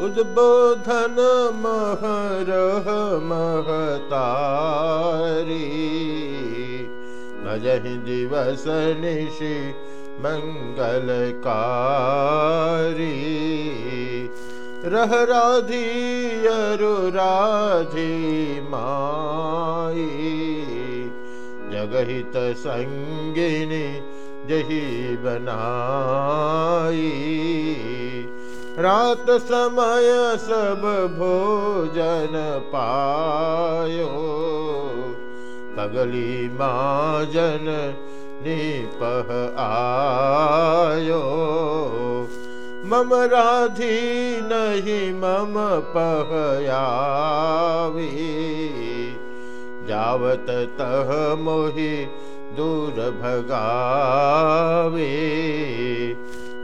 उद्बोधन महरह महतारी। भजहि दिवस निशि मंगलकारी। रह राधी अरु राधी माई। जगहित संगिनी जही बनाई। रात समय सब भोजन पायो। पगली माजन निपह आयो। मम राधी नहीं मम पहयावी जावत तह मोहि दूर भगावे।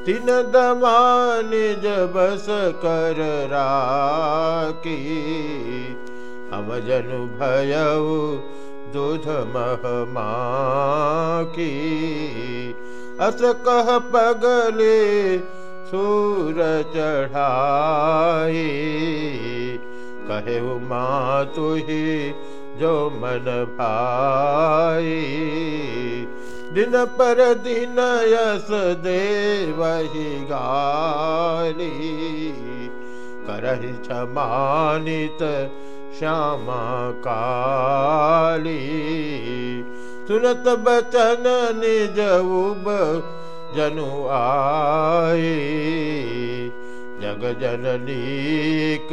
तिन दमान जबस कर राकी हम जनु भयऊ दूध महमा की अस कह पगले सूर चढ़ाई। कहे माँ तुही जो मन भाई। दिन पर दिन यस देवही गाली। करहि क्षमानित श्यामा काली। सुनत बचन निज उब जनु आए जग जननीक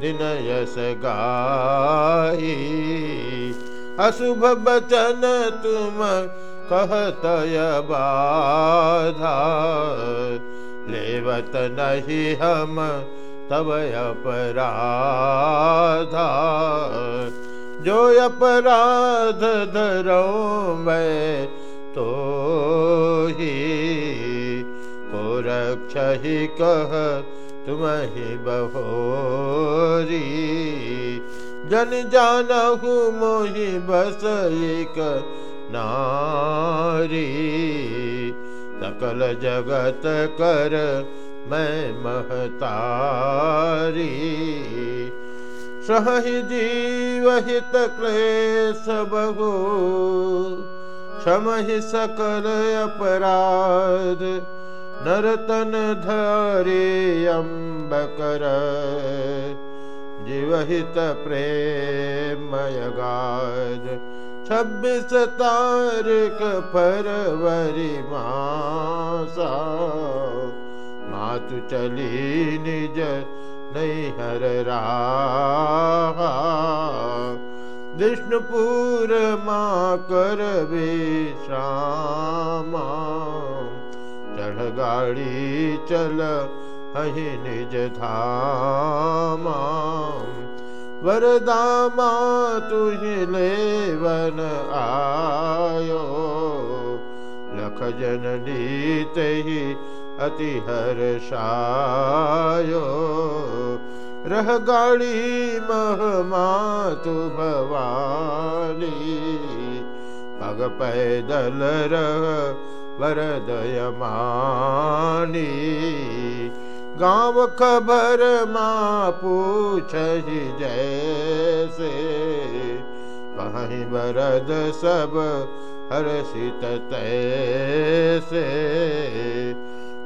दिन यस गाई। अशुभ बचन तुम कहतय बाधा लेवत नहीं हम, तब अपराधा। जो अपराध धरो मैं तो ही को रक्ष ही कह तुम ही बहोरी। जन जानहु मोहि बस एक नारी, सकल जगत कर मैं महतारी। सही जीवहित क्लेश बहु, क्षमहि सकल अपराध। नरतन धरे कर जीवहित प्रेमय गाज छब्बीस तारीख फरवरी मासा। मातु चली निज नहीं हर रहा। विष्णुपुर माँ कर विश्रामा चढ़ गाड़ी चल अहि निज धामा। वरदामा तुहि लेवन आयो। लख जननी तही अति हर्षायो रह गाड़ी मह मातु भवानी। पग पैदल रह वरदय मानी। गाँव खबर माँ पूछ जैसे। कहीं वरद सब हर्षित तैसे।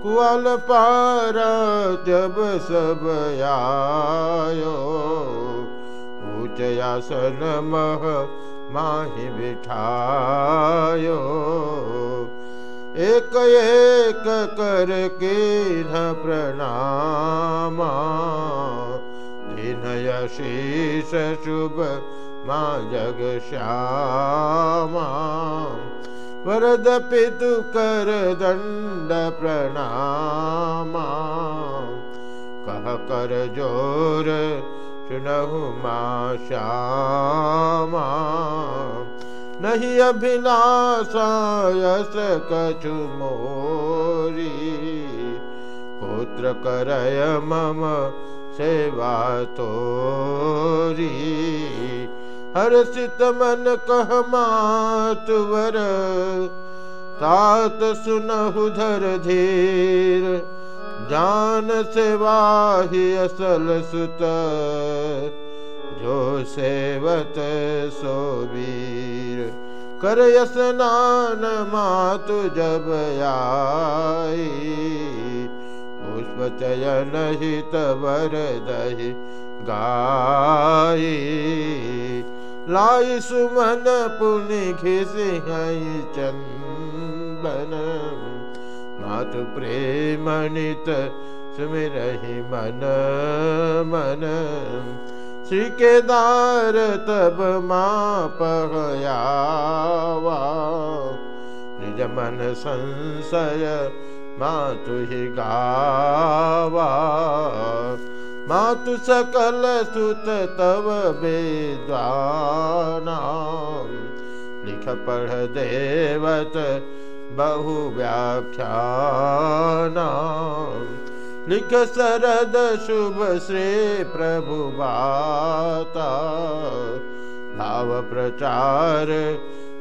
कुआल पार जब सब आयो ऊंच आसन मह माही बिठायो एक एक कर के न प्रणामा। दिन यशीष शुभ माँ जग श्यामा। वरद पितु कर दंड प्रणामा। कह कर जोर सुनहु माँ श्यामा नहीं अभिलाषा कछु मोरी। पुत्र करय मम सेवा तोरी। हर्षित मन कह मातुवर तात सुनहु धर धीर। जान सेवा ही असल सुत। जो सेवत सो वीर कर स्नान मातु जब आई। पुष्प चयन हित वर दही गाई। लाई सुमन पुनि घिसी चंदन। मातु प्रेमणित सुमिरहि मन मन। श्री केदार तब माँ पहयावा निज मन संशय मातु ही गावा। मातु सकल सुत तव बेद्वाना लिख पढ़ देवत बहु व्याख्याना। लिख शरद शुभ श्री प्रभु बाता भाव प्रचार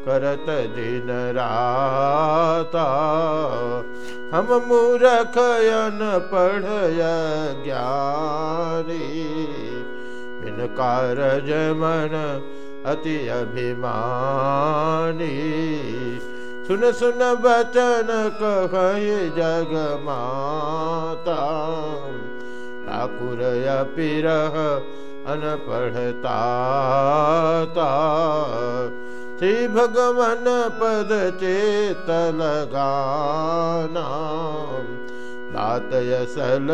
करत दिन राता। हम मूरखयन पढ़ ज्ञानी। बिन कारज मन अति अभिमानी। सुन सुन बचन कह जग माता। ठाकुर पिरह अनपढ़ता श्री भगवन पद चेत बात यसल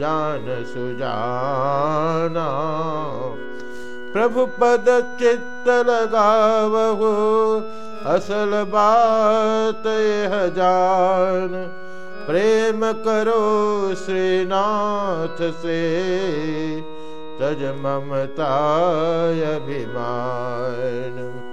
जान सुजाना। प्रभु पद चित्त लगावहो असल बात यह जान प्रेम करो श्रीनाथ से तज ममता अभिमान।